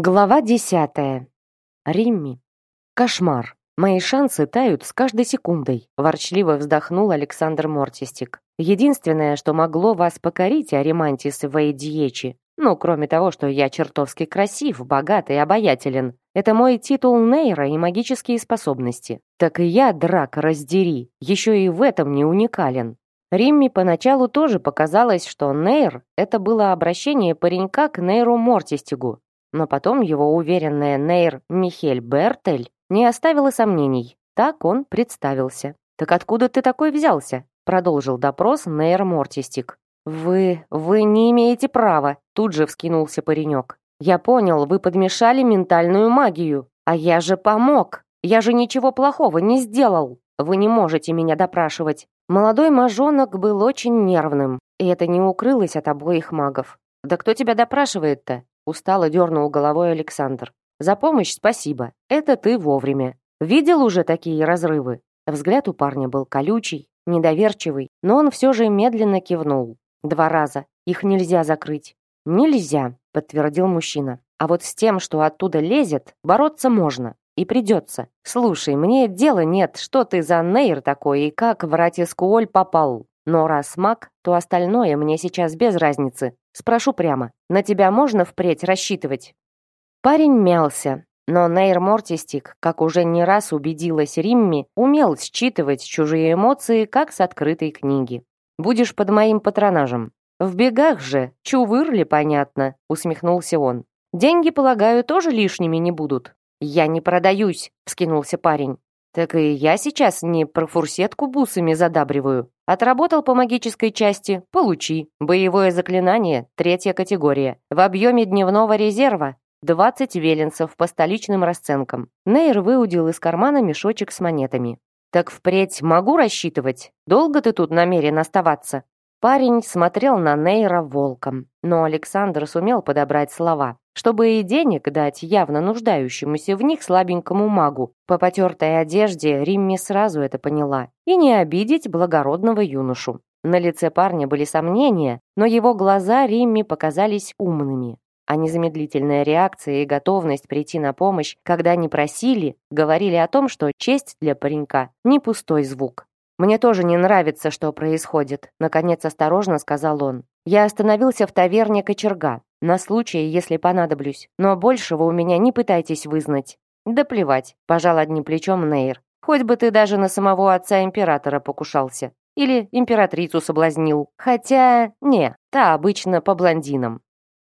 Глава десятая. Римми. Кошмар. Мои шансы тают с каждой секундой, ворчливо вздохнул Александр Мортистик. Единственное, что могло вас покорить, Аримантис Вейдьечи, ну, кроме того, что я чертовски красив, богат и обаятелен, это мой титул Нейра и магические способности. Так и я, драк, раздери, еще и в этом не уникален. Римми поначалу тоже показалось, что Нейр — это было обращение паренька к Нейру Мортистигу, но потом его уверенная Нейр Михель Бертель не оставила сомнений. Так он представился. «Так откуда ты такой взялся?» Продолжил допрос Нейр Мортистик. «Вы... вы не имеете права», тут же вскинулся паренек. «Я понял, вы подмешали ментальную магию. А я же помог. Я же ничего плохого не сделал. Вы не можете меня допрашивать». Молодой мажонок был очень нервным, и это не укрылось от обоих магов. «Да кто тебя допрашивает-то? Устало дернул головой Александр. «За помощь спасибо. Это ты вовремя. Видел уже такие разрывы?» Взгляд у парня был колючий, недоверчивый, но он все же медленно кивнул. Два раза. Их нельзя закрыть. «Нельзя», — подтвердил мужчина. «А вот с тем, что оттуда лезет, бороться можно. И придется. Слушай, мне дела нет, что ты за нейр такой и как в Ратискуоль попал. Но раз маг, то остальное мне сейчас без разницы. Спрошу прямо, на тебя можно впредь рассчитывать?» Парень мялся, но Нейр Мортистик, как уже не раз убедилась Римми, умел считывать чужие эмоции, как с открытой книги. «Будешь под моим патронажем». «В бегах же, чувырли, понятно», — усмехнулся он. «Деньги, полагаю, тоже лишними не будут». «Я не продаюсь», — вскинулся парень. Так и я сейчас не про фурсетку бусами задабриваю. Отработал по магической части – получи. Боевое заклинание – третья категория. В объеме дневного резерва 20 веленцев по столичным расценкам. Нейр выудил из кармана мешочек с монетами. «Так впредь могу рассчитывать? Долго ты тут намерен оставаться?» Парень смотрел на Нейра волком, но Александр сумел подобрать слова, чтобы и денег дать явно нуждающемуся в них слабенькому магу. По потертой одежде Римми сразу это поняла. И не обидеть благородного юношу. На лице парня были сомнения, но его глаза Римми показались умными. А незамедлительная реакция и готовность прийти на помощь, когда не просили, говорили о том, что честь для паренька – не пустой звук. «Мне тоже не нравится, что происходит», — наконец осторожно сказал он. «Я остановился в таверне кочерга, на случай, если понадоблюсь, но большего у меня не пытайтесь вызнать». «Да плевать», — пожал одним плечом Нейр. «Хоть бы ты даже на самого отца императора покушался. Или императрицу соблазнил. Хотя, не, та обычно по блондинам.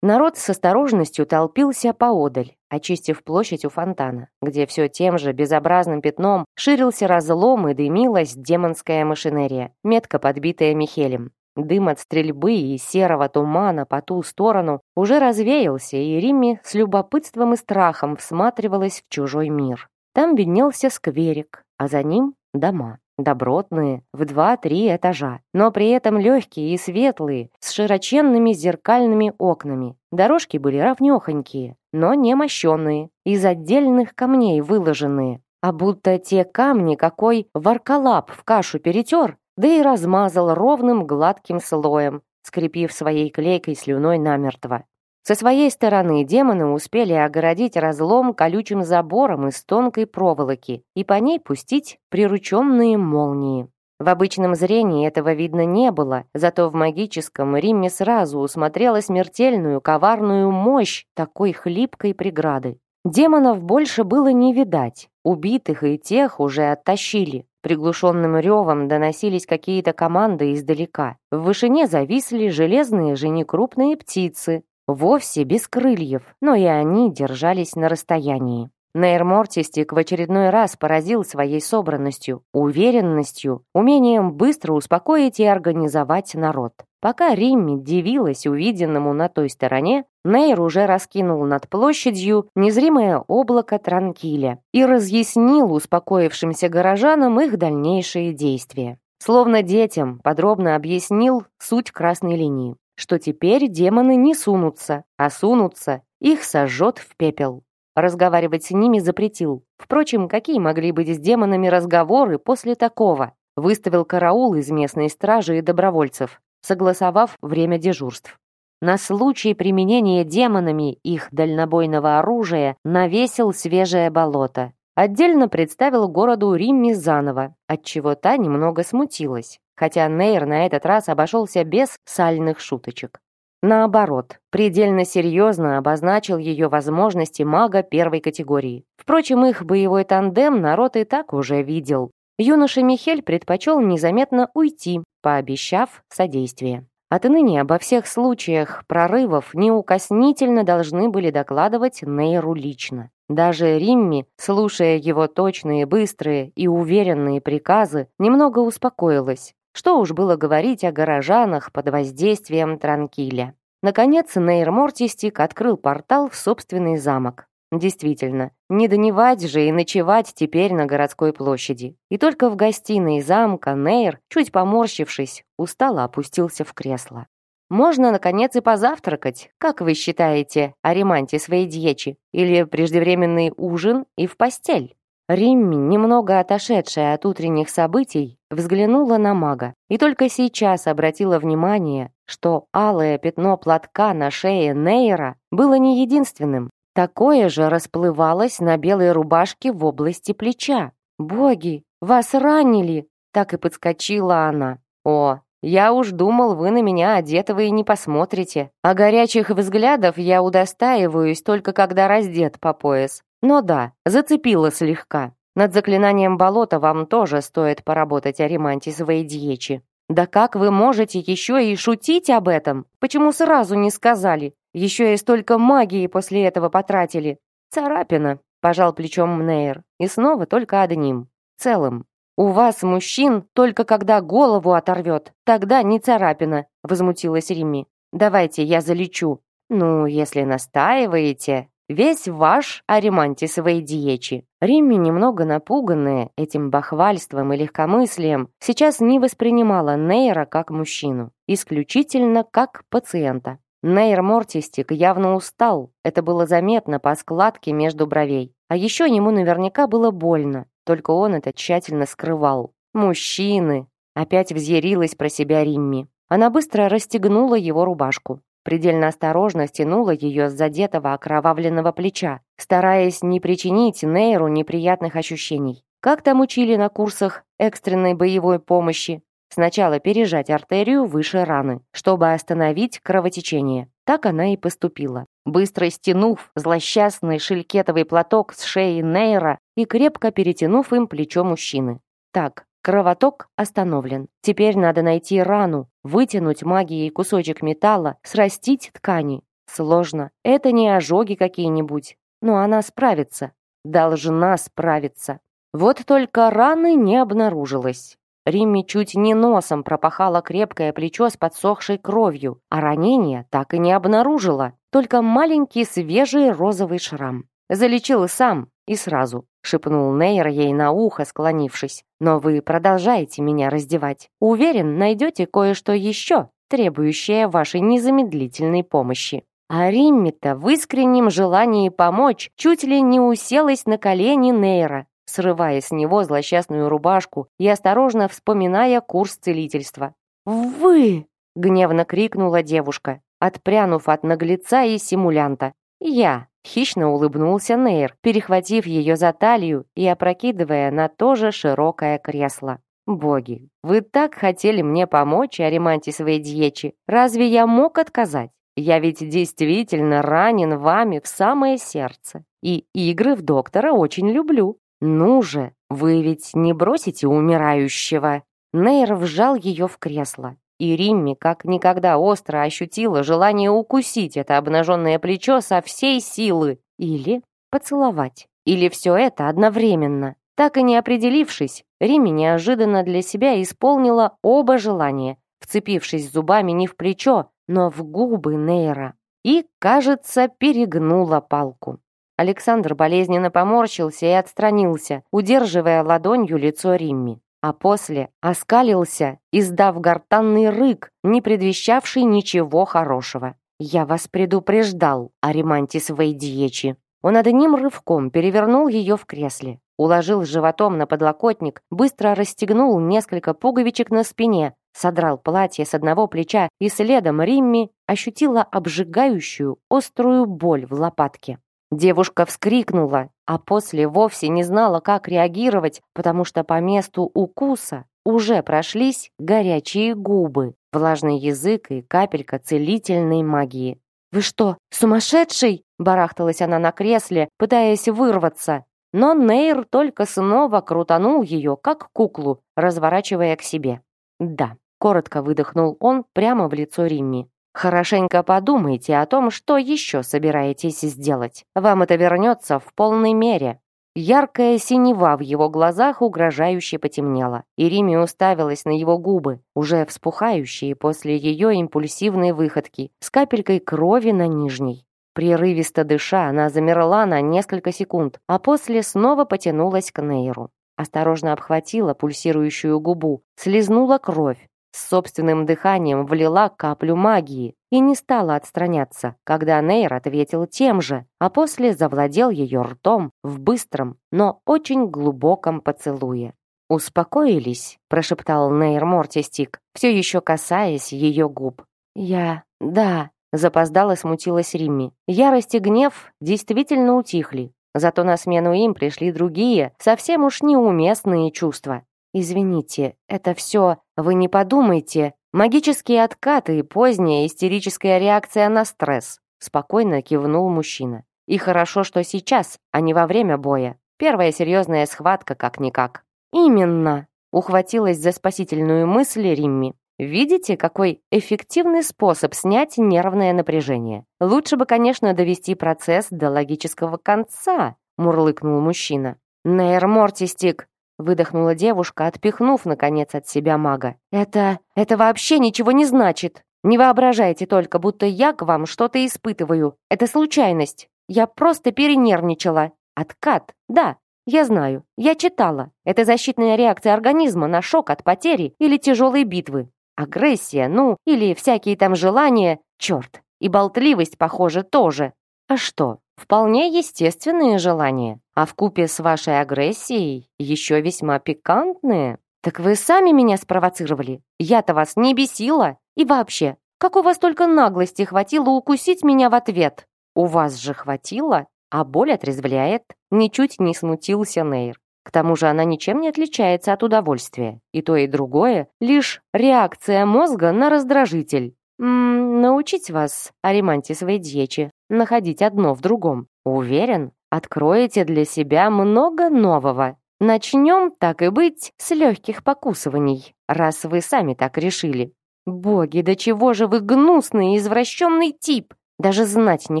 Народ с осторожностью толпился поодаль, очистив площадь у фонтана, где все тем же безобразным пятном ширился разлом и дымилась демонская машинерия, метко подбитая Михелем. Дым от стрельбы и серого тумана по ту сторону уже развеялся, и Римми с любопытством и страхом всматривалась в чужой мир. Там виднелся скверик, а за ним дома добротные, в два-три этажа, но при этом легкие и светлые, с широченными зеркальными окнами. Дорожки были равнёхонькие, но не мощенные, из отдельных камней выложенные, а будто те камни, какой варкалап в кашу перетер, да и размазал ровным гладким слоем, скрепив своей клейкой слюной намертво. Со своей стороны демоны успели огородить разлом колючим забором из тонкой проволоки и по ней пустить прирученные молнии. В обычном зрении этого видно не было, зато в магическом Римме сразу усмотрела смертельную коварную мощь такой хлипкой преграды. Демонов больше было не видать, убитых и тех уже оттащили. Приглушенным ревом доносились какие-то команды издалека. В вышине зависли железные же некрупные птицы, вовсе без крыльев, но и они держались на расстоянии. Нейр Мортистик в очередной раз поразил своей собранностью, уверенностью, умением быстро успокоить и организовать народ. Пока Римми дивилась увиденному на той стороне, Нейр уже раскинул над площадью незримое облако транкиля и разъяснил успокоившимся горожанам их дальнейшие действия. Словно детям подробно объяснил суть красной линии что теперь демоны не сунутся, а сунутся, их сожжет в пепел. Разговаривать с ними запретил. Впрочем, какие могли быть с демонами разговоры после такого? Выставил караул из местной стражи и добровольцев, согласовав время дежурств. на случай применения демонами их дальнобойного оружия навесил свежее болото. Отдельно представил городу Римми заново, отчего та немного смутилась, хотя Нейр на этот раз обошелся без сальных шуточек. Наоборот, предельно серьезно обозначил ее возможности мага первой категории. Впрочем, их боевой тандем народ и так уже видел. Юноша Михель предпочел незаметно уйти, пообещав содействие. Отныне обо всех случаях прорывов неукоснительно должны были докладывать Нейру лично. Даже Римми, слушая его точные, быстрые и уверенные приказы, немного успокоилась. Что уж было говорить о горожанах под воздействием Транкиля. Наконец, Нейр Мортистик открыл портал в собственный замок. Действительно, не доневать же и ночевать теперь на городской площади. И только в гостиной замка Нейр, чуть поморщившись, устало опустился в кресло. Можно, наконец, и позавтракать, как вы считаете, о ремонте своей дьечи? Или преждевременный ужин и в постель? Римми, немного отошедшая от утренних событий, взглянула на мага и только сейчас обратила внимание, что алое пятно платка на шее Нейра было не единственным. Такое же расплывалось на белой рубашке в области плеча. «Боги, вас ранили!» Так и подскочила она. «О, я уж думал, вы на меня одетого и не посмотрите. А горячих взглядов я удостаиваюсь только когда раздет по пояс. Но да, зацепило слегка. Над заклинанием болота вам тоже стоит поработать о ремонте своей дьечи. Да как вы можете еще и шутить об этом? Почему сразу не сказали? Еще и столько магии после этого потратили. Царапина, пожал плечом Мнейр. И снова только одним. Целым. У вас, мужчин, только когда голову оторвет. Тогда не царапина, возмутилась Римми. Давайте я залечу. Ну, если настаиваете, Весь ваш аримантисовой диечи. Римми, немного напуганная этим бахвальством и легкомыслием, сейчас не воспринимала Нейра как мужчину, исключительно как пациента. Нейр Мортистик явно устал, это было заметно по складке между бровей. А еще ему наверняка было больно, только он это тщательно скрывал. «Мужчины!» Опять взъярилась про себя Римми. Она быстро расстегнула его рубашку предельно осторожно стянула ее с задетого окровавленного плеча, стараясь не причинить Нейру неприятных ощущений. Как там учили на курсах экстренной боевой помощи? Сначала пережать артерию выше раны, чтобы остановить кровотечение. Так она и поступила. Быстро стянув злосчастный шелькетовый платок с шеи Нейра и крепко перетянув им плечо мужчины. Так, Кровоток остановлен. Теперь надо найти рану, вытянуть магией кусочек металла, срастить ткани. Сложно. Это не ожоги какие-нибудь. Но она справится. Должна справиться. Вот только раны не обнаружилось. Римми чуть не носом пропахала крепкое плечо с подсохшей кровью, а ранение так и не обнаружила, только маленький свежий розовый шрам. Залечил сам и сразу шепнул Нейр ей на ухо, склонившись. «Но вы продолжаете меня раздевать. Уверен, найдете кое-что еще, требующее вашей незамедлительной помощи». А Римми-то в искреннем желании помочь чуть ли не уселась на колени Нейра, срывая с него злосчастную рубашку и осторожно вспоминая курс целительства. «Вы!» — гневно крикнула девушка, отпрянув от наглеца и симулянта. «Я!» Хищно улыбнулся Нейр, перехватив ее за талию и опрокидывая на то же широкое кресло. «Боги, вы так хотели мне помочь о ремонте своей дьечи. Разве я мог отказать? Я ведь действительно ранен вами в самое сердце. И игры в доктора очень люблю. Ну же, вы ведь не бросите умирающего?» Нейр вжал ее в кресло, и Римми как никогда остро ощутила желание укусить это обнаженное плечо со всей силы или поцеловать. Или все это одновременно. Так и не определившись, Римми неожиданно для себя исполнила оба желания, вцепившись зубами не в плечо, но в губы Нейра. И, кажется, перегнула палку. Александр болезненно поморщился и отстранился, удерживая ладонью лицо Римми а после оскалился, издав гортанный рык, не предвещавший ничего хорошего. «Я вас предупреждал о ремонте своей диечи». Он одним рывком перевернул ее в кресле, уложил животом на подлокотник, быстро расстегнул несколько пуговичек на спине, содрал платье с одного плеча и следом Римми ощутила обжигающую, острую боль в лопатке. Девушка вскрикнула, а после вовсе не знала, как реагировать, потому что по месту укуса уже прошлись горячие губы, влажный язык и капелька целительной магии. «Вы что, сумасшедший?» – барахталась она на кресле, пытаясь вырваться. Но Нейр только снова крутанул ее, как куклу, разворачивая к себе. «Да», – коротко выдохнул он прямо в лицо Римми. Хорошенько подумайте о том, что еще собираетесь сделать. Вам это вернется в полной мере. Яркая синева в его глазах угрожающе потемнела, и Рими уставилась на его губы, уже вспухающие после ее импульсивной выходки, с капелькой крови на нижней. Прерывисто дыша, она замерла на несколько секунд, а после снова потянулась к Нейру. Осторожно обхватила пульсирующую губу, слезнула кровь, с собственным дыханием влила каплю магии и не стала отстраняться, когда Нейр ответил тем же, а после завладел ее ртом в быстром, но очень глубоком поцелуе. «Успокоились?» – прошептал Нейр Мортистик, все еще касаясь ее губ. «Я... да...» – запоздала смутилась Римми. Ярость и гнев действительно утихли, зато на смену им пришли другие, совсем уж неуместные чувства. «Извините, это все, вы не подумайте. Магические откаты и поздняя истерическая реакция на стресс», спокойно кивнул мужчина. «И хорошо, что сейчас, а не во время боя. Первая серьезная схватка как-никак». «Именно», ухватилась за спасительную мысль Римми. Видите, какой эффективный способ снять нервное напряжение? Лучше бы, конечно, довести процесс до логического конца, мурлыкнул мужчина. Нейр Мортистик, выдохнула девушка, отпихнув, наконец, от себя мага. «Это... это вообще ничего не значит. Не воображайте только, будто я к вам что-то испытываю. Это случайность. Я просто перенервничала. Откат, да, я знаю, я читала. Это защитная реакция организма на шок от потери или тяжелой битвы. Агрессия, ну, или всякие там желания, черт. И болтливость, похоже, тоже. А что, Вполне естественные желания, а в купе с вашей агрессией еще весьма пикантные. Так вы сами меня спровоцировали. Я-то вас не бесила. И вообще, как у вас только наглости хватило укусить меня в ответ? У вас же хватило, а боль отрезвляет. Ничуть не смутился Нейр. К тому же она ничем не отличается от удовольствия. И то, и другое — лишь реакция мозга на раздражитель. М научить вас, Аримантис Вейдьечи, находить одно в другом. Уверен, откроете для себя много нового. Начнем, так и быть, с легких покусываний, раз вы сами так решили. Боги, да чего же вы гнусный и извращенный тип! Даже знать не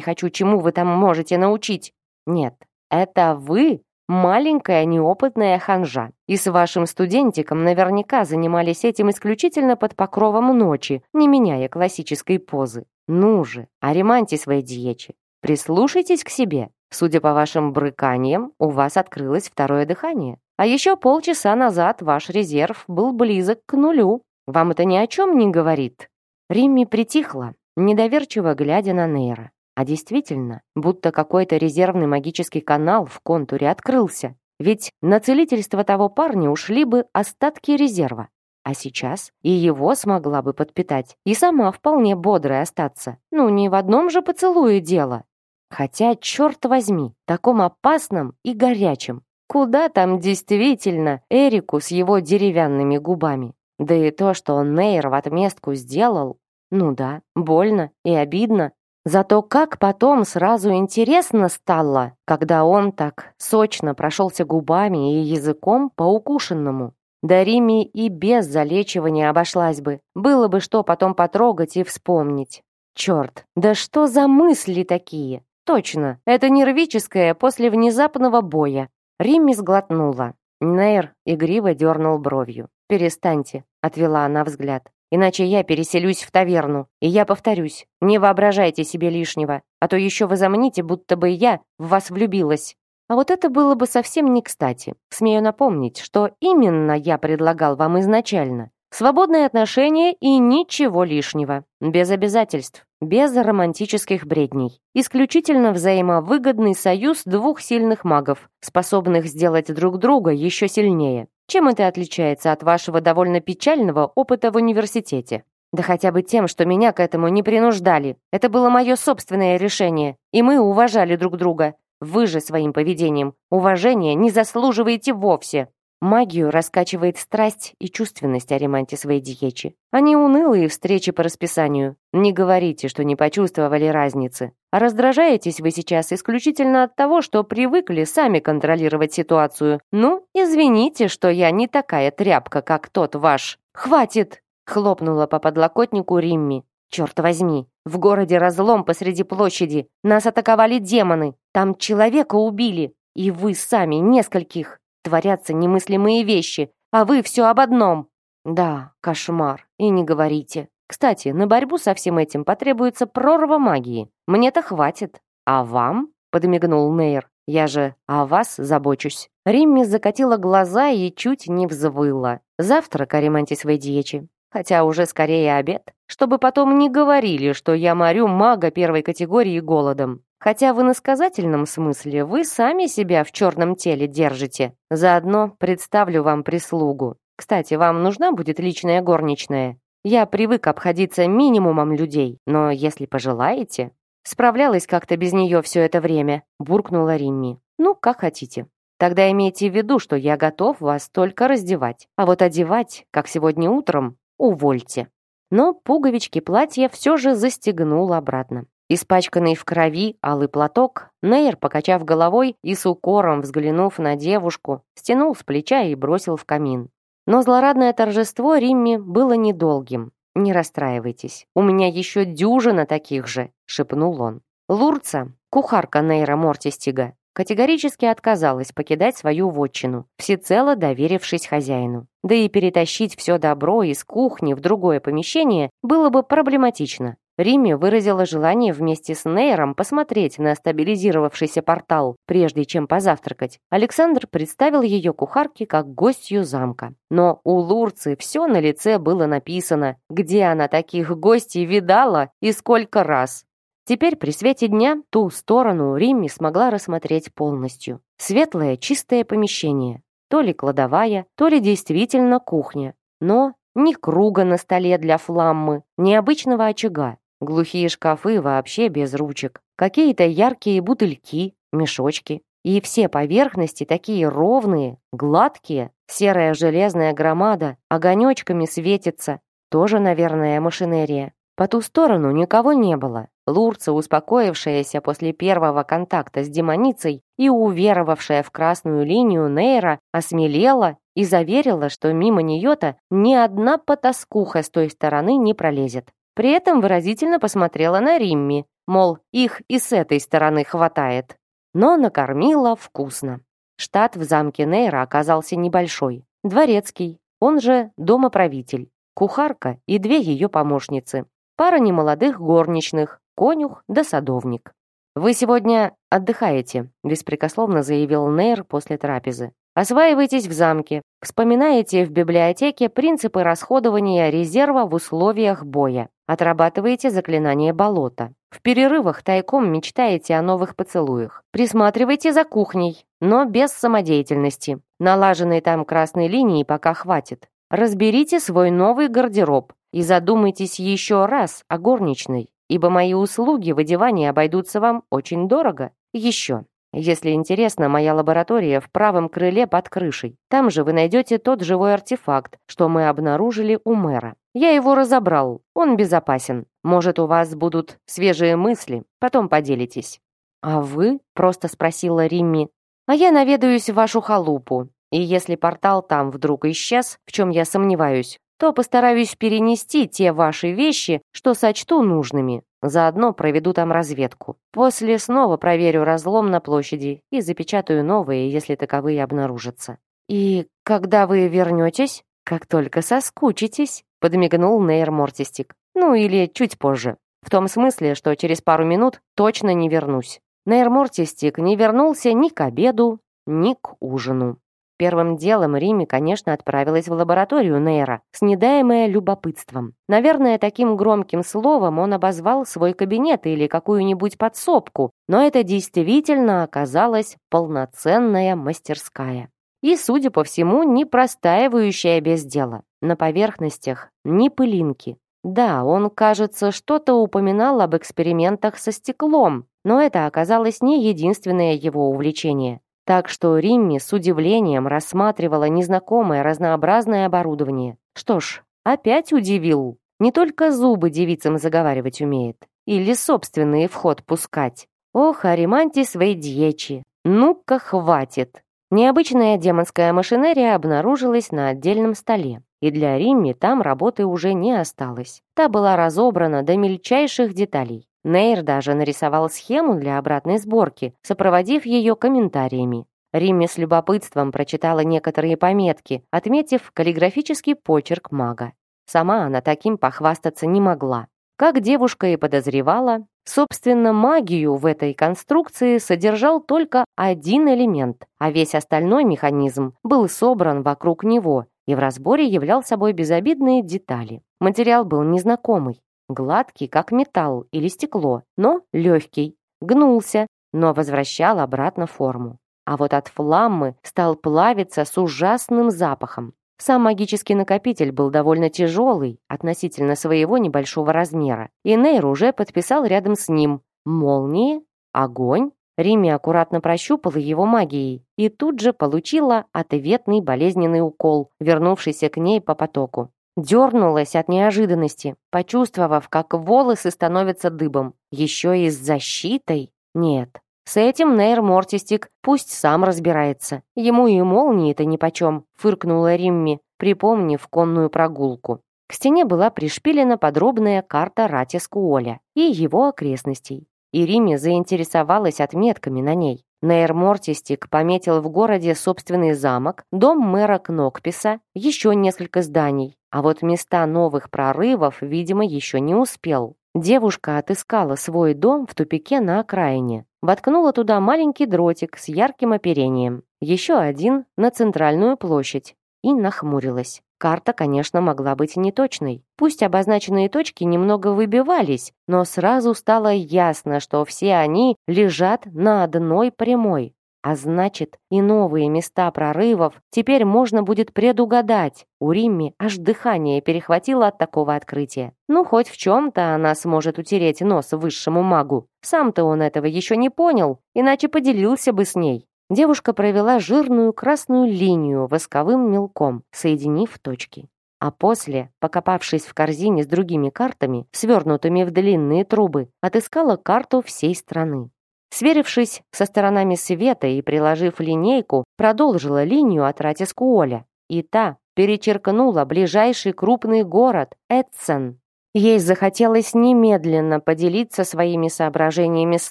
хочу, чему вы там можете научить. Нет, это вы маленькая неопытная ханжа. И с вашим студентиком наверняка занимались этим исключительно под покровом ночи, не меняя классической позы. Ну же, ариманьте свои диечи. Прислушайтесь к себе. Судя по вашим брыканиям, у вас открылось второе дыхание. А еще полчаса назад ваш резерв был близок к нулю. Вам это ни о чем не говорит?» Римми притихла, недоверчиво глядя на Нейра. А действительно, будто какой-то резервный магический канал в контуре открылся. Ведь на целительство того парня ушли бы остатки резерва. А сейчас и его смогла бы подпитать, и сама вполне бодрой остаться. Ну, не в одном же поцелуе дело. Хотя, черт возьми, таком опасном и горячем. Куда там действительно Эрику с его деревянными губами? Да и то, что он Нейр в отместку сделал, ну да, больно и обидно, Зато как потом сразу интересно стало, когда он так сочно прошелся губами и языком по укушенному. Да Риме и без залечивания обошлась бы. Было бы что потом потрогать и вспомнить. Черт, да что за мысли такие? Точно, это нервическое после внезапного боя. Римми сглотнула. Нейр игриво дернул бровью. «Перестаньте», — отвела она взгляд. Иначе я переселюсь в таверну. И я повторюсь, не воображайте себе лишнего, а то еще вы замните, будто бы я в вас влюбилась. А вот это было бы совсем не кстати. Смею напомнить, что именно я предлагал вам изначально. Свободные отношения и ничего лишнего. Без обязательств, без романтических бредней. Исключительно взаимовыгодный союз двух сильных магов, способных сделать друг друга еще сильнее. Чем это отличается от вашего довольно печального опыта в университете? Да хотя бы тем, что меня к этому не принуждали. Это было мое собственное решение, и мы уважали друг друга. Вы же своим поведением уважения не заслуживаете вовсе. Магию раскачивает страсть и чувственность Ариманти своей диечи. Они унылые встречи по расписанию. Не говорите, что не почувствовали разницы. А раздражаетесь вы сейчас исключительно от того, что привыкли сами контролировать ситуацию. Ну, извините, что я не такая тряпка, как тот ваш. Хватит! Хлопнула по подлокотнику Римми. Черт возьми, в городе разлом посреди площади. Нас атаковали демоны. Там человека убили. И вы сами нескольких. Творятся немыслимые вещи, а вы все об одном. Да, кошмар. И не говорите. Кстати, на борьбу со всем этим потребуется прорва магии. Мне-то хватит. А вам? Подмигнул Нейр. Я же о вас забочусь. Римми закатила глаза и чуть не взвыла. Завтра, Каримантис Вейдьечи. Хотя уже скорее обед. Чтобы потом не говорили, что я морю мага первой категории голодом. Хотя в иносказательном смысле вы сами себя в черном теле держите. Заодно представлю вам прислугу. Кстати, вам нужна будет личная горничная? Я привык обходиться минимумом людей, но если пожелаете... Справлялась как-то без нее все это время, буркнула Римми. Ну, как хотите. Тогда имейте в виду, что я готов вас только раздевать. А вот одевать, как сегодня утром, увольте. Но пуговички платья все же застегнул обратно. Испачканный в крови алый платок, Нейр, покачав головой и с укором взглянув на девушку, стянул с плеча и бросил в камин. Но злорадное торжество Римми было недолгим. «Не расстраивайтесь, у меня еще дюжина таких же», — шепнул он. Лурца, кухарка Нейра Мортистига, категорически отказалась покидать свою вотчину, всецело доверившись хозяину. Да и перетащить все добро из кухни в другое помещение было бы проблематично. Римми выразила желание вместе с Нейром посмотреть на стабилизировавшийся портал, прежде чем позавтракать. Александр представил ее кухарке как гостью замка. Но у Лурцы все на лице было написано, где она таких гостей видала и сколько раз. Теперь при свете дня ту сторону Римми смогла рассмотреть полностью. Светлое, чистое помещение. То ли кладовая, то ли действительно кухня. Но ни круга на столе для фламмы, ни обычного очага. Глухие шкафы вообще без ручек. Какие-то яркие бутыльки, мешочки. И все поверхности такие ровные, гладкие. Серая железная громада огонечками светится. Тоже, наверное, машинерия. По ту сторону никого не было. Лурца, успокоившаяся после первого контакта с демоницей и уверовавшая в красную линию Нейра, осмелела и заверила, что мимо нее-то ни одна потаскуха с той стороны не пролезет. При этом выразительно посмотрела на Римми, мол, их и с этой стороны хватает. Но накормила вкусно. Штат в замке Нейра оказался небольшой. Дворецкий, он же домоправитель, кухарка и две ее помощницы, пара немолодых горничных, конюх да садовник. «Вы сегодня отдыхаете», — беспрекословно заявил Нейр после трапезы. Осваивайтесь в замке, вспоминаете в библиотеке принципы расходования резерва в условиях боя, отрабатываете заклинание болота. В перерывах тайком мечтаете о новых поцелуях. Присматривайте за кухней, но без самодеятельности. Налаженной там красной линии пока хватит. Разберите свой новый гардероб и задумайтесь еще раз о горничной, ибо мои услуги в одевании обойдутся вам очень дорого. Еще. Если интересно, моя лаборатория в правом крыле под крышей. Там же вы найдете тот живой артефакт, что мы обнаружили у мэра. Я его разобрал, он безопасен. Может, у вас будут свежие мысли, потом поделитесь». «А вы?» — просто спросила Римми. «А я наведаюсь в вашу халупу. И если портал там вдруг исчез, в чем я сомневаюсь, то постараюсь перенести те ваши вещи, что сочту нужными. Заодно проведу там разведку. После снова проверю разлом на площади и запечатаю новые, если таковые обнаружатся. И когда вы вернетесь? Как только соскучитесь, подмигнул Нейр Мортистик. Ну или чуть позже. В том смысле, что через пару минут точно не вернусь. Нейр Мортистик не вернулся ни к обеду, ни к ужину. Первым делом Рими, конечно, отправилась в лабораторию Нейра, снедаемая любопытством. Наверное, таким громким словом он обозвал свой кабинет или какую-нибудь подсобку, но это действительно оказалась полноценная мастерская. и, судя по всему, не простаивающая без дела. На поверхностях ни пылинки. Да, он, кажется, что-то упоминал об экспериментах со стеклом, но это оказалось не единственное его увлечение. Так что Римми с удивлением рассматривала незнакомое разнообразное оборудование. Что ж, опять удивил. Не только зубы девицам заговаривать умеет. Или собственные в ход пускать. Ох, аримантис вейдьечи. Ну-ка, хватит. Необычная демонская машинерия обнаружилась на отдельном столе. И для Римми там работы уже не осталось. Та была разобрана до мельчайших деталей. Нейр даже нарисовал схему для обратной сборки, сопроводив ее комментариями. Римми с любопытством прочитала некоторые пометки, отметив каллиграфический почерк мага. Сама она таким похвастаться не могла. Как девушка и подозревала, собственно, магию в этой конструкции содержал только один элемент, а весь остальной механизм был собран вокруг него и в разборе являл собой безобидные детали. Материал был незнакомый, гладкий, как металл или стекло, но легкий, гнулся, но возвращал обратно форму. А вот от фламмы стал плавиться с ужасным запахом. Сам магический накопитель был довольно тяжелый относительно своего небольшого размера, и Нейр уже подписал рядом с ним «Молнии», «Огонь». Риме аккуратно прощупала его магией и тут же получила ответный болезненный укол, вернувшийся к ней по потоку. Дернулась от неожиданности, почувствовав, как волосы становятся дыбом. Еще и с защитой? Нет, с этим Нейр Мортистик пусть сам разбирается. Ему и молнии-то нипочем, фыркнула Римми, припомнив конную прогулку. К стене была пришпилена подробная карта Ратискуоля и его окрестностей. И Римми заинтересовалась отметками на ней. Нейр Мортистик пометил в городе собственный замок, дом мэра Кнокписа, еще несколько зданий, а вот места новых прорывов, видимо, еще не успел. Девушка отыскала свой дом в тупике на окраине, воткнула туда маленький дротик с ярким оперением, еще один на центральную площадь и нахмурилась. Карта, конечно, могла быть неточной. Пусть обозначенные точки немного выбивались, но сразу стало ясно, что все они лежат на одной прямой. А значит, и новые места прорывов теперь можно будет предугадать. У Римми аж дыхание перехватило от такого открытия. Ну, хоть в чем-то она сможет утереть нос высшему магу. Сам-то он этого еще не понял, иначе поделился бы с ней. Девушка провела жирную красную линию восковым мелком, соединив точки. А после, покопавшись в корзине с другими картами, свернутыми в длинные трубы, отыскала карту всей страны. Сверившись со сторонами света и приложив линейку, продолжила линию от Ратискуоля. И та перечеркнула ближайший крупный город Эдсен. Ей захотелось немедленно поделиться своими соображениями с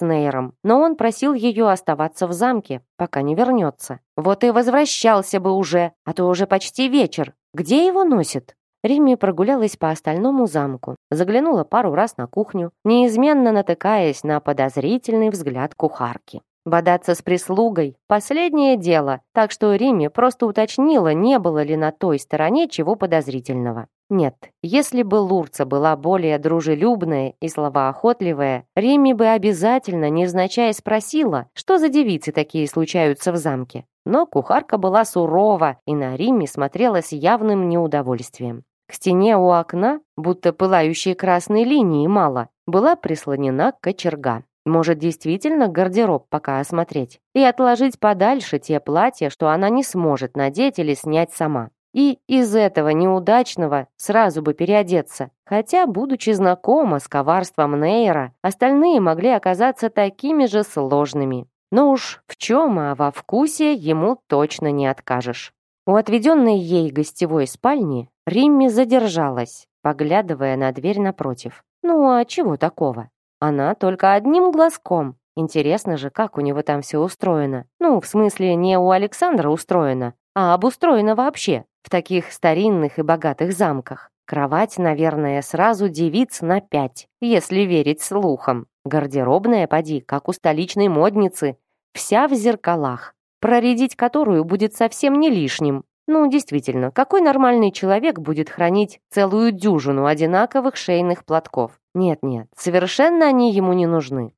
Нейром, но он просил ее оставаться в замке, пока не вернется. Вот и возвращался бы уже, а то уже почти вечер. Где его носит? Римми прогулялась по остальному замку, заглянула пару раз на кухню, неизменно натыкаясь на подозрительный взгляд кухарки. Бодаться с прислугой – последнее дело, так что Римми просто уточнила, не было ли на той стороне чего подозрительного. Нет, если бы Лурца была более дружелюбная и словоохотливая, Римми бы обязательно, невзначай, спросила, что за девицы такие случаются в замке. Но кухарка была сурова и на Римми смотрела с явным неудовольствием. К стене у окна, будто пылающие красные линии мало, была прислонена кочерга. Может, действительно гардероб пока осмотреть и отложить подальше те платья, что она не сможет надеть или снять сама. И из этого неудачного сразу бы переодеться. Хотя, будучи знакома с коварством Нейра, остальные могли оказаться такими же сложными. Но уж в чем, а во вкусе ему точно не откажешь. У отведенной ей гостевой спальни Римми задержалась, поглядывая на дверь напротив. Ну а чего такого? Она только одним глазком. Интересно же, как у него там все устроено. Ну, в смысле, не у Александра устроено, а обустроено вообще в таких старинных и богатых замках. Кровать, наверное, сразу девиц на пять, если верить слухам. Гардеробная, поди, как у столичной модницы, вся в зеркалах проредить которую будет совсем не лишним. Ну, действительно, какой нормальный человек будет хранить целую дюжину одинаковых шейных платков? Нет-нет, совершенно они ему не нужны.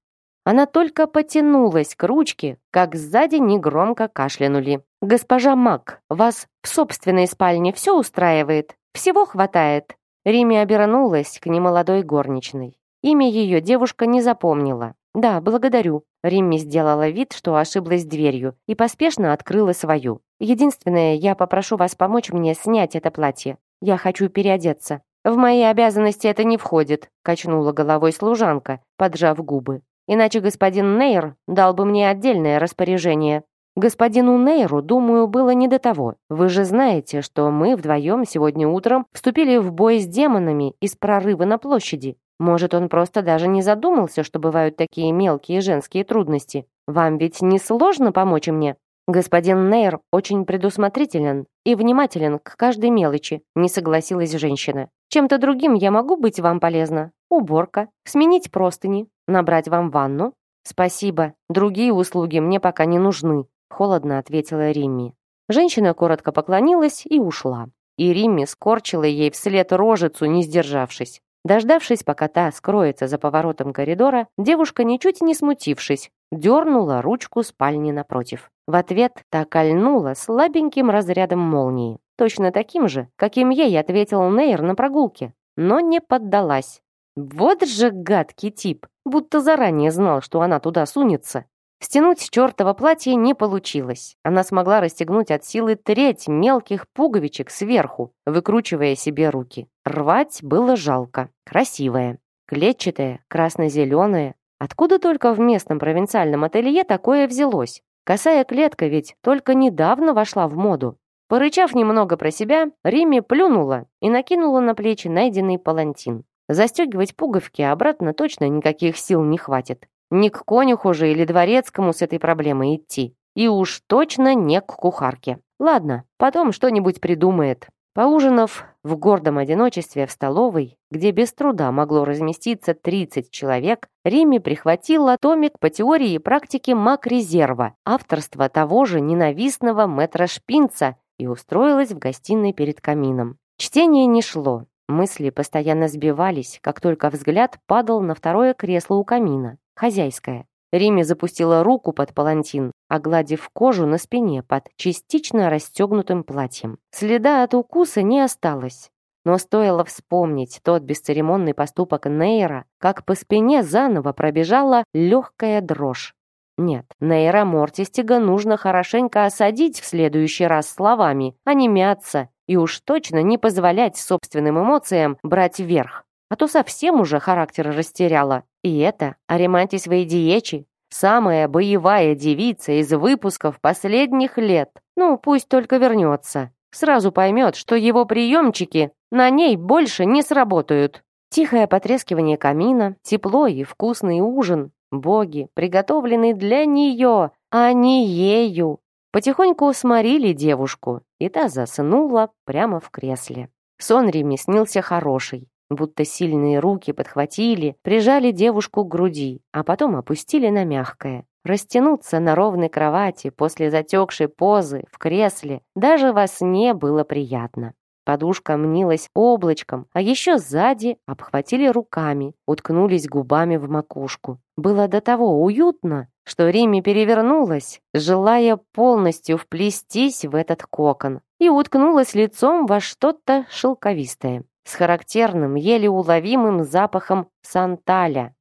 Она только потянулась к ручке, как сзади негромко кашлянули. «Госпожа Мак, вас в собственной спальне все устраивает? Всего хватает?» Риме обернулась к немолодой горничной. Имя ее девушка не запомнила. «Да, благодарю». Римми сделала вид, что ошиблась дверью и поспешно открыла свою. «Единственное, я попрошу вас помочь мне снять это платье. Я хочу переодеться». «В мои обязанности это не входит», — качнула головой служанка, поджав губы. «Иначе господин Нейр дал бы мне отдельное распоряжение». Господину Нейру, думаю, было не до того. Вы же знаете, что мы вдвоем сегодня утром вступили в бой с демонами из прорыва на площади. Может, он просто даже не задумался, что бывают такие мелкие женские трудности. Вам ведь не сложно помочь мне? Господин Нейр очень предусмотрителен и внимателен к каждой мелочи, не согласилась женщина. Чем-то другим я могу быть вам полезна. Уборка, сменить простыни, набрать вам ванну. Спасибо, другие услуги мне пока не нужны, холодно ответила Римми. Женщина коротко поклонилась и ушла. И Римми скорчила ей вслед рожицу, не сдержавшись. Дождавшись, пока та скроется за поворотом коридора, девушка, ничуть не смутившись, дернула ручку спальни напротив. В ответ та кольнула слабеньким разрядом молнии, точно таким же, каким ей ответил Нейр на прогулке, но не поддалась. Вот же гадкий тип, будто заранее знал, что она туда сунется. Стянуть чертово платье не получилось. Она смогла расстегнуть от силы треть мелких пуговичек сверху, выкручивая себе руки. Рвать было жалко. Красивое. Клетчатое, красно-зеленое. Откуда только в местном провинциальном ателье такое взялось? Косая клетка ведь только недавно вошла в моду. Порычав немного про себя, Риме плюнула и накинула на плечи найденный палантин. Застегивать пуговки обратно точно никаких сил не хватит. Не к конюху же или дворецкому с этой проблемой идти. И уж точно не к кухарке. Ладно, потом что-нибудь придумает. Поужинав в гордом одиночестве в столовой, где без труда могло разместиться 30 человек, Риме прихватила томик по теории и практике маг-резерва, авторства того же ненавистного мэтра Шпинца и устроилась в гостиной перед камином. Чтение не шло, мысли постоянно сбивались, как только взгляд падал на второе кресло у камина хозяйская. Риме запустила руку под палантин, огладив кожу на спине под частично расстегнутым платьем. Следа от укуса не осталось. Но стоило вспомнить тот бесцеремонный поступок Нейра, как по спине заново пробежала легкая дрожь. Нет, Нейра Мортистига нужно хорошенько осадить в следующий раз словами, а не мяться, и уж точно не позволять собственным эмоциям брать верх. А то совсем уже характер растеряла. И это Аримантис Вейдиечи, самая боевая девица из выпусков последних лет. Ну, пусть только вернется. Сразу поймет, что его приемчики на ней больше не сработают. Тихое потрескивание камина, тепло и вкусный ужин. Боги, приготовленный для нее, а не ею. Потихоньку сморили девушку, и та заснула прямо в кресле. Сон Риме снился хороший будто сильные руки подхватили, прижали девушку к груди, а потом опустили на мягкое. Растянуться на ровной кровати после затекшей позы в кресле даже во сне было приятно. Подушка мнилась облачком, а еще сзади обхватили руками, уткнулись губами в макушку. Было до того уютно, что Риме перевернулась, желая полностью вплестись в этот кокон, и уткнулась лицом во что-то шелковистое с характерным, еле уловимым запахом санталя.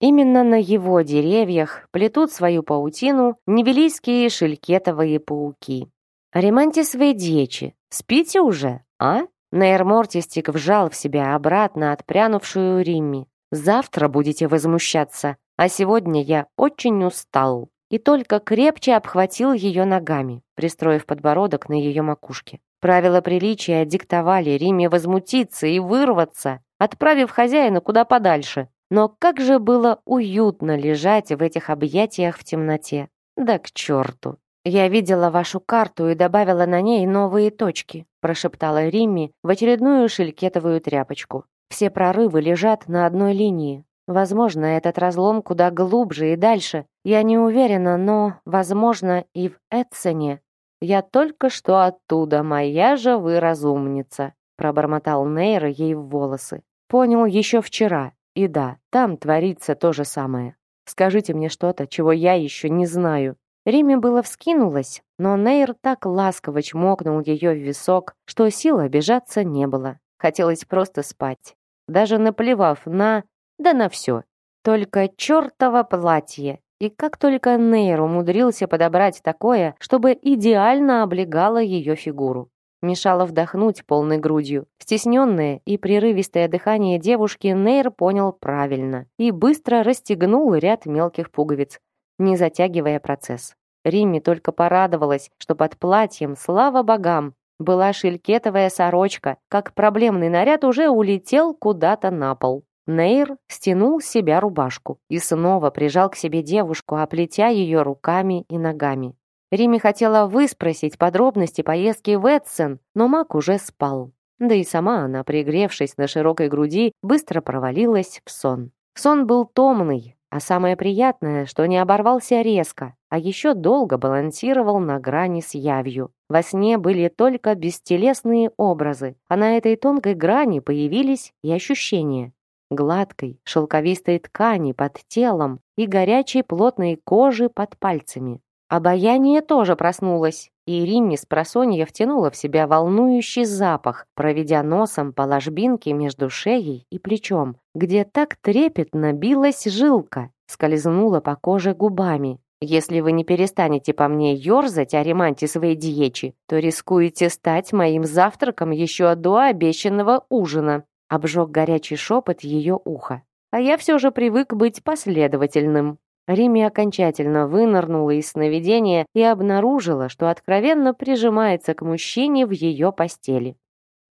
Именно на его деревьях плетут свою паутину невелийские шелькетовые пауки. «Ремантис Вейдьечи, спите уже, а?» Нейр Мортистик вжал в себя обратно отпрянувшую Римми. «Завтра будете возмущаться, а сегодня я очень устал». И только крепче обхватил ее ногами, пристроив подбородок на ее макушке. Правила приличия диктовали Риме возмутиться и вырваться, отправив хозяина куда подальше. Но как же было уютно лежать в этих объятиях в темноте. Да к черту. «Я видела вашу карту и добавила на ней новые точки», прошептала Римми в очередную шелькетовую тряпочку. «Все прорывы лежат на одной линии. Возможно, этот разлом куда глубже и дальше. Я не уверена, но, возможно, и в Эдсоне «Я только что оттуда, моя же вы разумница», пробормотал Нейра ей в волосы. «Понял еще вчера. И да, там творится то же самое. Скажите мне что-то, чего я еще не знаю». Риме было вскинулась, но Нейр так ласково чмокнул ее в висок, что сил обижаться не было. Хотелось просто спать. Даже наплевав на... да на все. Только чертово платье. И как только Нейр умудрился подобрать такое, чтобы идеально облегало ее фигуру. Мешало вдохнуть полной грудью. Стесненное и прерывистое дыхание девушки Нейр понял правильно и быстро расстегнул ряд мелких пуговиц, не затягивая процесс. Римми только порадовалась, что под платьем, слава богам, была шелькетовая сорочка, как проблемный наряд уже улетел куда-то на пол. Нейр стянул с себя рубашку и снова прижал к себе девушку, оплетя ее руками и ногами. Риме хотела выспросить подробности поездки в Эдсен, но маг уже спал. Да и сама она, пригревшись на широкой груди, быстро провалилась в сон. Сон был томный, а самое приятное, что не оборвался резко, а еще долго балансировал на грани с явью. Во сне были только бестелесные образы, а на этой тонкой грани появились и ощущения. Гладкой, шелковистой ткани под телом и горячей плотной кожи под пальцами. Обаяние тоже проснулось, и Римми с просонья втянула в себя волнующий запах, проведя носом по ложбинке между шеей и плечом, где так трепетно билась жилка, скользнула по коже губами. Если вы не перестанете по мне ерзать о ремонте своей диечи, то рискуете стать моим завтраком еще до обещанного ужина. Обжег горячий шепот ее уха. А я все же привык быть последовательным. Рими окончательно вынырнула из сновидения и обнаружила, что откровенно прижимается к мужчине в ее постели.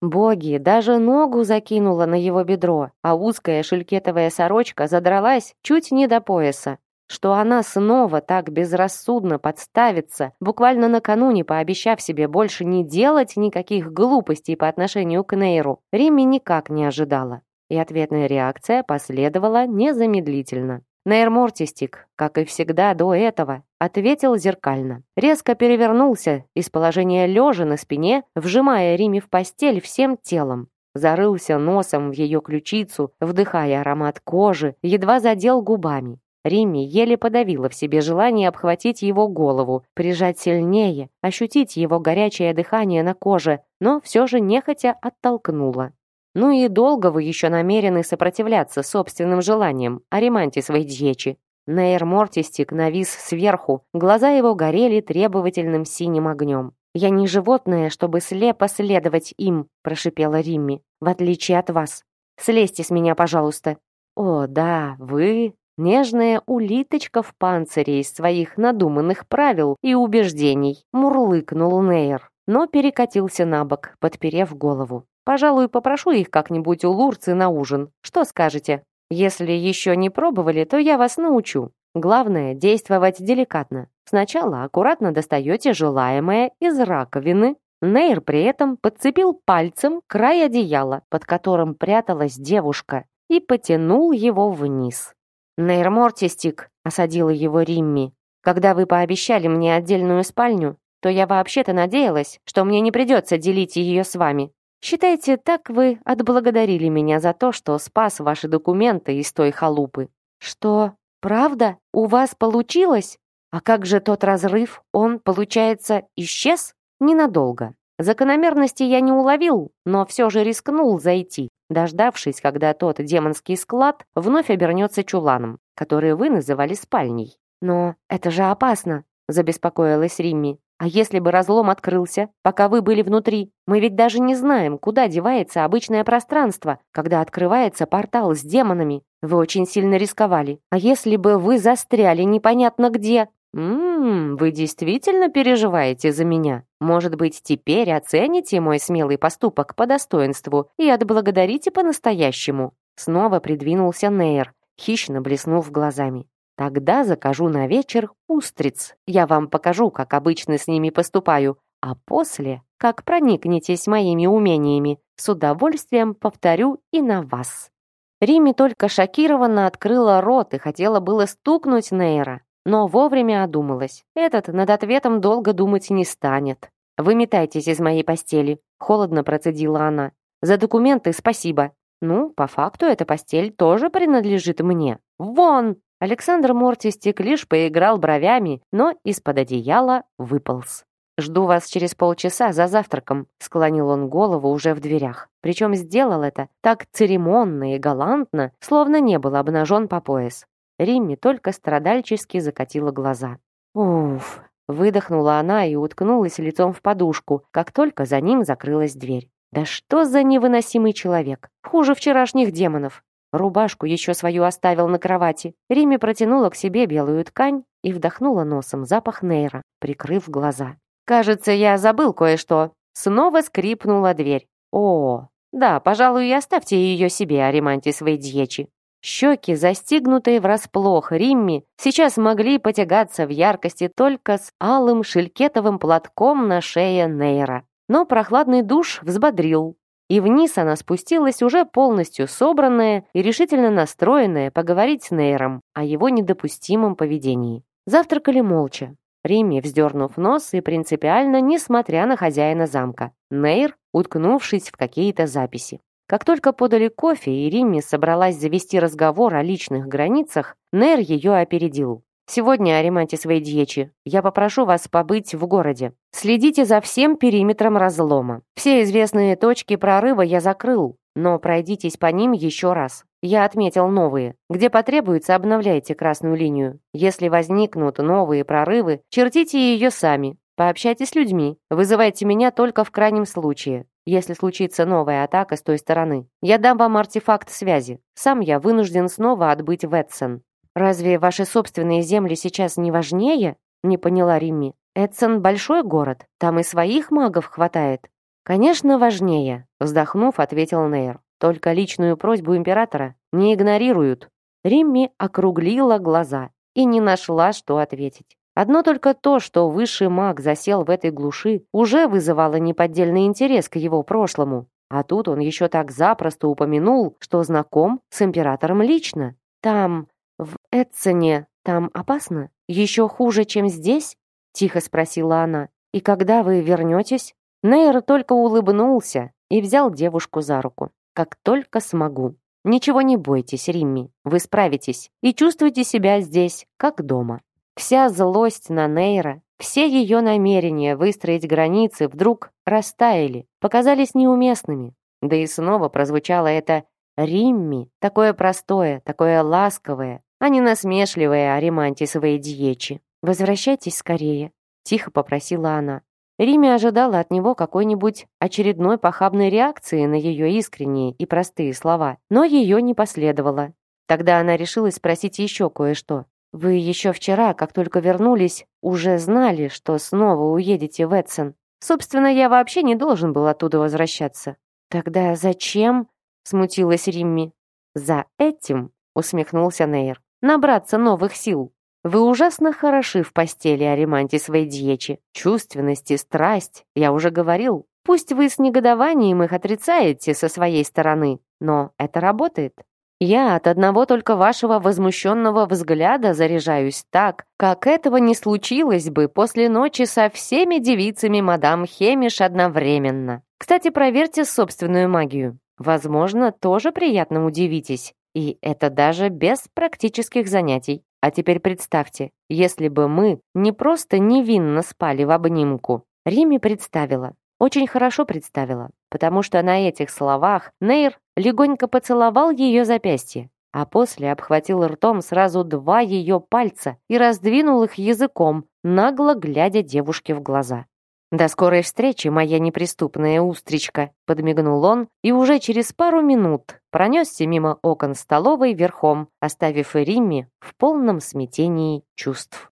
Боги, даже ногу закинула на его бедро, а узкая шелькетовая сорочка задралась чуть не до пояса. Что она снова так безрассудно подставится, буквально накануне пообещав себе больше не делать никаких глупостей по отношению к Нейру, Римми никак не ожидала. И ответная реакция последовала незамедлительно. Нейр Мортистик, как и всегда до этого, ответил зеркально. Резко перевернулся из положения лежа на спине, вжимая Риме в постель всем телом. Зарылся носом в ее ключицу, вдыхая аромат кожи, едва задел губами. Римми еле подавила в себе желание обхватить его голову, прижать сильнее, ощутить его горячее дыхание на коже, но все же нехотя оттолкнула. Ну и долго вы еще намерены сопротивляться собственным желаниям о ремонте своей дьечи? Нейр Мортистик навис сверху, глаза его горели требовательным синим огнем. «Я не животное, чтобы слепо следовать им», — прошипела Римми, «в отличие от вас. Слезьте с меня, пожалуйста». «О, да, вы...» Нежная улиточка в панцире из своих надуманных правил и убеждений, мурлыкнул Нейр, но перекатился на бок, подперев голову. Пожалуй, попрошу их как-нибудь у Лурцы на ужин. Что скажете? Если еще не пробовали, то я вас научу. Главное – действовать деликатно. Сначала аккуратно достаете желаемое из раковины. Нейр при этом подцепил пальцем край одеяла, под которым пряталась девушка, и потянул его вниз. «Нейр Мортистик», — осадила его Римми, «когда вы пообещали мне отдельную спальню, то я вообще-то надеялась, что мне не придется делить ее с вами. Считайте, так вы отблагодарили меня за то, что спас ваши документы из той халупы. Что, правда? У вас получилось? А как же тот разрыв? Он, получается, исчез? Ненадолго. Закономерности я не уловил, но все же рискнул зайти, дождавшись, когда тот демонский склад вновь обернется чуланом, который вы называли спальней. «Но это же опасно», — забеспокоилась Римми. А если бы разлом открылся, пока вы были внутри? Мы ведь даже не знаем, куда девается обычное пространство, когда открывается портал с демонами. Вы очень сильно рисковали. А если бы вы застряли непонятно где? Ммм, вы действительно переживаете за меня? Может быть, теперь оцените мой смелый поступок по достоинству и отблагодарите по-настоящему?» Снова придвинулся Нейр, хищно блеснув глазами. Тогда закажу на вечер устриц. Я вам покажу, как обычно с ними поступаю, а после, как проникнетесь моими умениями, с удовольствием повторю и на вас». Рими только шокированно открыла рот и хотела было стукнуть Нейра, но вовремя одумалась. Этот над ответом долго думать не станет. «Выметайтесь из моей постели», — холодно процедила она. «За документы спасибо. Ну, по факту эта постель тоже принадлежит мне. Вон!» Александр Мортистик лишь поиграл бровями, но из-под одеяла выполз. «Жду вас через полчаса за завтраком», — склонил он голову уже в дверях. Причем сделал это так церемонно и галантно, словно не был обнажен по пояс. Римми только страдальчески закатила глаза. «Уф!» — выдохнула она и уткнулась лицом в подушку, как только за ним закрылась дверь. «Да что за невыносимый человек! Хуже вчерашних демонов!» Рубашку еще свою оставил на кровати. Римми протянула к себе белую ткань и вдохнула носом запах нейра, прикрыв глаза. «Кажется, я забыл кое-что». Снова скрипнула дверь. «О, да, пожалуй, и оставьте ее себе, Аримантис Вейдьечи». Щеки, застигнутые врасплох Римми, сейчас могли потягаться в яркости только с алым шелькетовым платком на шее Нейра. Но прохладный душ взбодрил, и вниз она спустилась уже полностью собранная и решительно настроенная поговорить с Нейром о его недопустимом поведении. Завтракали молча. Римми, вздернув нос и принципиально, несмотря на хозяина замка. Нейр, уткнувшись в какие-то записи. Как только подали кофе, и Римми собралась завести разговор о личных границах, Нейр ее опередил. «Сегодня, Аримантис Вейдьечи, я попрошу вас побыть в городе. Следите за всем периметром разлома. Все известные точки прорыва я закрыл, но пройдитесь по ним еще раз. Я отметил новые. Где потребуется, обновляйте красную линию. Если возникнут новые прорывы, чертите ее сами. Пообщайтесь с людьми. Вызывайте меня только в крайнем случае. Если случится новая атака с той стороны, я дам вам артефакт связи. Сам я вынужден снова отбыть в Эдсон. Разве ваши собственные земли сейчас не важнее? Не поняла Римми. Эдсон большой город, там и своих магов хватает. Конечно, важнее, вздохнув, ответил Нейр. Только личную просьбу императора не игнорируют. Римми округлила глаза и не нашла, что ответить. Одно только то, что высший маг засел в этой глуши, уже вызывало неподдельный интерес к его прошлому. А тут он еще так запросто упомянул, что знаком с императором лично. Там, в Эдсоне, там опасно? Еще хуже, чем здесь? Тихо спросила она. И когда вы вернетесь? Нейр только улыбнулся и взял девушку за руку как только смогу. Ничего не бойтесь, Римми, вы справитесь и чувствуйте себя здесь, как дома. Вся злость на Нейра, все ее намерения выстроить границы вдруг растаяли, показались неуместными. Да и снова прозвучало это «Римми», такое простое, такое ласковое, а не насмешливое о ремантисовой диечи. «Возвращайтесь скорее», — тихо попросила она. Риме ожидала от него какой-нибудь очередной похабной реакции на ее искренние и простые слова, но ее не последовало. Тогда она решила спросить еще кое-что. «Вы еще вчера, как только вернулись, уже знали, что снова уедете в Эдсон. Собственно, я вообще не должен был оттуда возвращаться». «Тогда зачем?» — смутилась Римми. «За этим», — усмехнулся Нейр, — «набраться новых сил». Вы ужасно хороши в постели, Аримантис Вейдьечи. Чувственность и страсть, я уже говорил. Пусть вы с негодованием их отрицаете со своей стороны, но это работает. Я от одного только вашего возмущенного взгляда заряжаюсь так, как этого не случилось бы после ночи со всеми девицами мадам Хемиш одновременно. Кстати, проверьте собственную магию. Возможно, тоже приятно удивитесь. И это даже без практических занятий. А теперь представьте, если бы мы не просто невинно спали в обнимку. Риме представила, очень хорошо представила, потому что на этих словах Нейр легонько поцеловал ее запястье, а после обхватил ртом сразу два ее пальца и раздвинул их языком, нагло глядя девушке в глаза. «До скорой встречи, моя неприступная устричка», подмигнул он и уже через пару минут пронесся мимо окон столовой верхом, оставив Римми в полном смятении чувств.